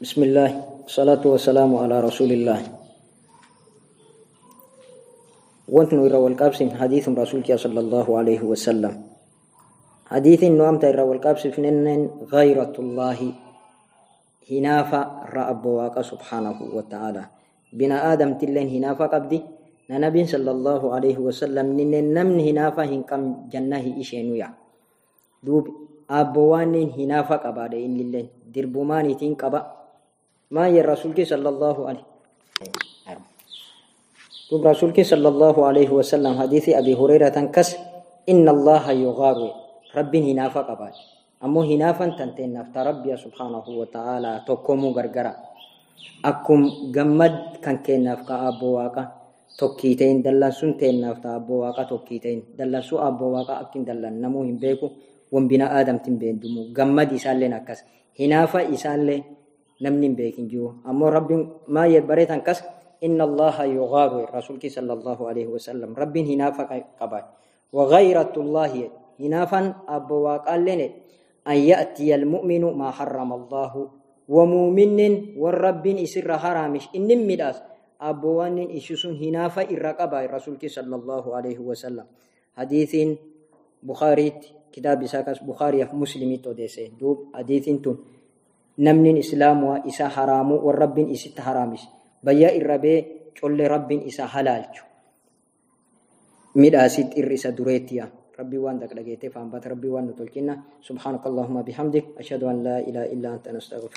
بسم الله والصلاة والسلام على رسول الله وانت نوير والقابس حديث رسولك صلى الله عليه وسلم حديث نوام تير والقابس فنن غيرة الله هنافا رأب واقع سبحانه وتعالى بنا آدم تلين هنافا قبدي نبي صلى الله عليه وسلم نن نمن هنافا هنكم جنه إشينو يا دوب أبوان هنافا قبادة إن لله دربماني تين قبا ما يا رسولك صلى الله عليه دوب رسولك صلى الله عليه وسلم حديث أبي هريرة كس إن الله يغار رب هنافا قبادة أمو هنافا تنتين نفت ربي سبحانه وتعالى تقومو غرغرا أكم جمد كان كين نفقا أبو واقع tokkiiteen dallan sun teennaaf ta'a abboo waaqa tokkiiteen dallan sun abboo waaqa akkin dallan namuu hin beeku wambina aadamtiin beendumu gammadi isaalleen akkas hinaafa isaallee namni hin beekin jiru ammoo rabbiin maayee bareetan kas inna allaha yughaaru rasuulki sallallahu alaihi wasallam rabbiin hinaafa qaba waghayratullaahi hinaafan abboo waaqaalleen an ya'tiya almu'minu maa harrama allaahu ومؤمن والرب إسر حرامش إن مداس أبوان إشسون هنافا إرقبا رسولك صلى الله عليه وسلم حديث بخاري كتاب ساكس بخاري مسلمي توديسه دوب حديث تون نمن إسلام وإسا حرام والرب إسا حرامش بيا إربي قل رب إسا حلال مداسيت إرسا دريتيا ربي وان دك لقيته فان بات ربي وان نتلكنا سبحانك اللهم بحمدك أشهد أن لا إله إلا أنت نستغفر